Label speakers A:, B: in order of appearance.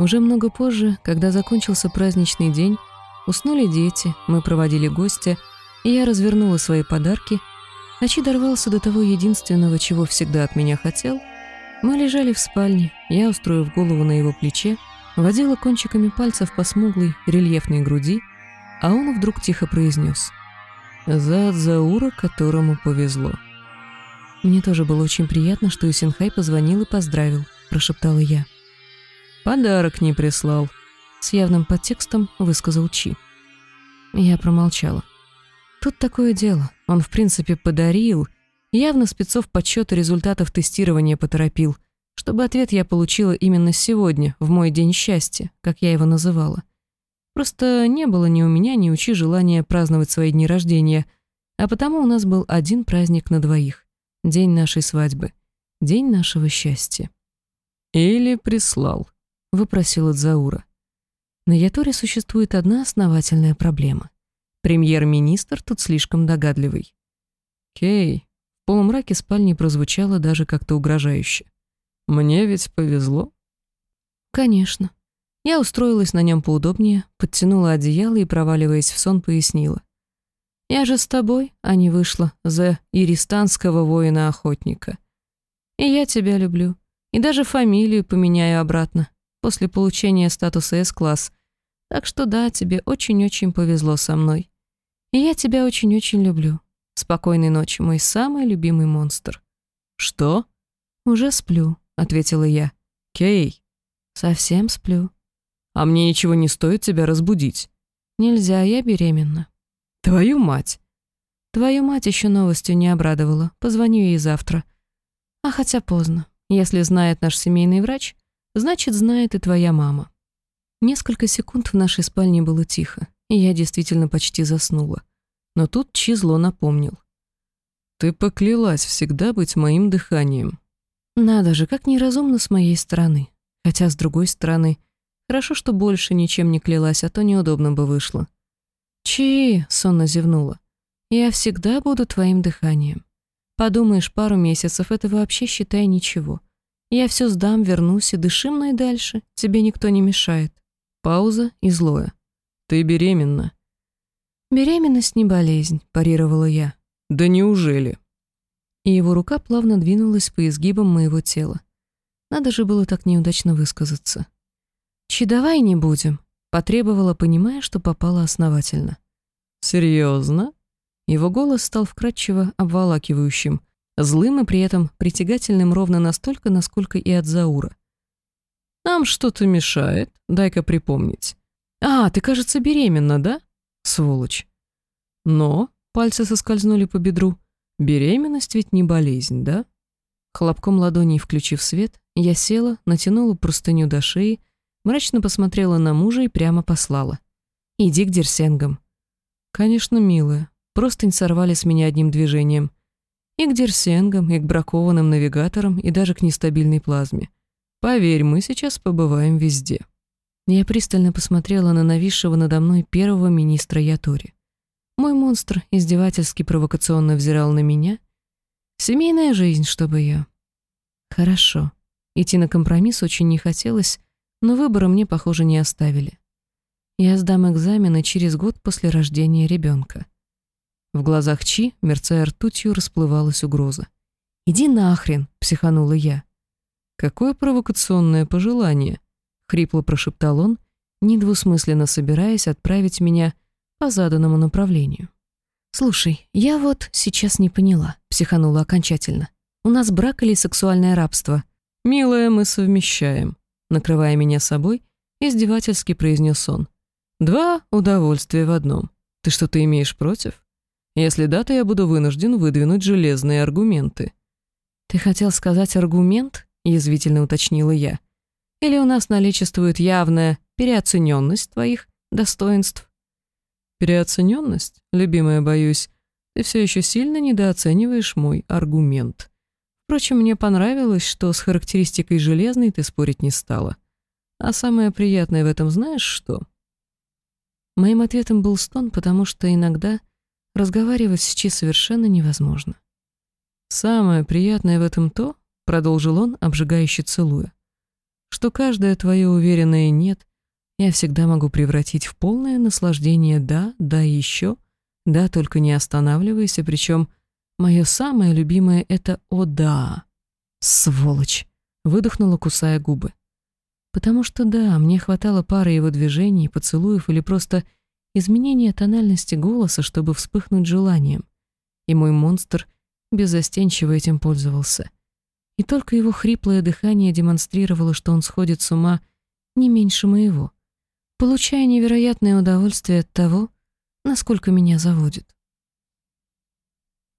A: Уже много позже, когда закончился праздничный день, уснули дети, мы проводили гостя, и я развернула свои подарки, Ночи дорвался до того единственного, чего всегда от меня хотел. Мы лежали в спальне, я, устроив голову на его плече, водила кончиками пальцев по смуглой, рельефной груди, а он вдруг тихо произнес «За Заура, которому повезло». «Мне тоже было очень приятно, что Исинхай позвонил и поздравил», — прошептала я. «Подарок не прислал», — с явным подтекстом высказал Чи. Я промолчала. Тут такое дело. Он, в принципе, подарил. Явно спецов подсчета результатов тестирования поторопил, чтобы ответ я получила именно сегодня, в мой день счастья, как я его называла. Просто не было ни у меня, ни у Чи желания праздновать свои дни рождения, а потому у нас был один праздник на двоих. День нашей свадьбы. День нашего счастья.
B: «Или прислал», — выпросил Заура.
A: На Яторе существует одна основательная проблема. Премьер-министр тут слишком догадливый.
B: «Кей», в полумраке спальни прозвучало даже как-то угрожающе. «Мне ведь повезло».
A: «Конечно». Я устроилась на нем поудобнее, подтянула одеяло и, проваливаясь в сон, пояснила. «Я же с тобой, а не вышла за иристанского воина-охотника. И я тебя люблю. И даже фамилию поменяю обратно, после получения статуса С-класс. Так что да, тебе очень-очень повезло со мной. И я тебя очень-очень люблю. Спокойной ночи, мой самый любимый монстр».
B: «Что?»
A: «Уже сплю», — ответила я.
B: «Кей».
A: «Совсем сплю».
B: «А мне ничего не стоит тебя разбудить».
A: «Нельзя, я беременна».
B: «Твою мать!»
A: «Твою мать еще новостью не обрадовала. Позвоню ей завтра». «А хотя поздно. Если знает наш семейный врач, значит, знает и твоя мама». Несколько секунд в нашей спальне было тихо и я действительно почти заснула. Но тут Чизло напомнил.
B: «Ты поклялась всегда быть моим дыханием».
A: Надо же, как неразумно с моей стороны. Хотя, с другой стороны, хорошо, что больше ничем не клялась, а то неудобно бы вышло. «Чи!» — сонно зевнула. «Я всегда буду твоим дыханием. Подумаешь, пару месяцев — это вообще, считай, ничего. Я все сдам, вернусь и дыши мной дальше. Тебе никто не мешает». Пауза и злое.
B: «Ты беременна».
A: «Беременность не болезнь», — парировала я.
B: «Да неужели?»
A: И его рука плавно двинулась по изгибам моего тела. Надо же было так неудачно высказаться. «Чи давай не будем», — потребовала, понимая, что попала основательно.
B: «Серьезно?» Его голос стал вкрадчиво обволакивающим, злым и при этом притягательным ровно настолько, насколько и от Заура. «Нам что-то мешает, дай-ка припомнить. «А, ты, кажется, беременна, да?» «Сволочь». «Но», — пальцы соскользнули по бедру, «беременность ведь не болезнь, да?» Хлопком ладоней включив свет, я села, натянула простыню до шеи, мрачно посмотрела на мужа и прямо послала. «Иди к Дерсенгам». «Конечно, милая. Простынь сорвали с меня одним движением. И к Дерсенгам, и к бракованным навигаторам, и даже к нестабильной плазме. Поверь, мы сейчас побываем везде». Я пристально посмотрела на нависшего надо мной первого министра Ятори. Мой монстр издевательски провокационно взирал на меня. Семейная жизнь, чтобы я. Хорошо. Идти на компромисс очень не хотелось, но выбора мне, похоже, не оставили. Я сдам экзамены через год после рождения ребенка. В глазах Чи, мерцая ртутью, расплывалась угроза. «Иди нахрен!» — психанула я. «Какое провокационное пожелание!» хрипло прошептал он, недвусмысленно собираясь отправить меня по заданному направлению.
A: «Слушай, я вот сейчас не поняла», — психанула окончательно. «У нас брак или сексуальное рабство?»
B: «Милая, мы совмещаем», — накрывая меня собой, издевательски произнес он. «Два удовольствия в одном. Ты что-то имеешь против? Если да, то я буду вынужден выдвинуть железные аргументы».
A: «Ты хотел сказать аргумент?» — язвительно уточнила я. Или у нас наличествует явная переоцененность твоих достоинств?
B: Переоцененность, любимая, боюсь, ты все еще сильно недооцениваешь мой аргумент. Впрочем, мне понравилось, что с характеристикой железной ты спорить не стала. А самое приятное в этом знаешь что?
A: Моим ответом был стон, потому что иногда разговаривать с Чи совершенно невозможно.
B: «Самое приятное в этом то», — продолжил он, обжигающе целуя, что каждое твое уверенное «нет» я всегда могу превратить в полное наслаждение «да», «да» еще, «да», только не останавливайся, причем мое самое любимое — это «о да». Сволочь! Выдохнула, кусая губы. Потому что да, мне хватало пары его движений, поцелуев или просто изменения тональности голоса, чтобы вспыхнуть желанием. И мой монстр беззастенчиво этим пользовался. И только его хриплое дыхание демонстрировало, что он сходит с ума не меньше моего получая невероятное удовольствие от того, насколько меня заводит.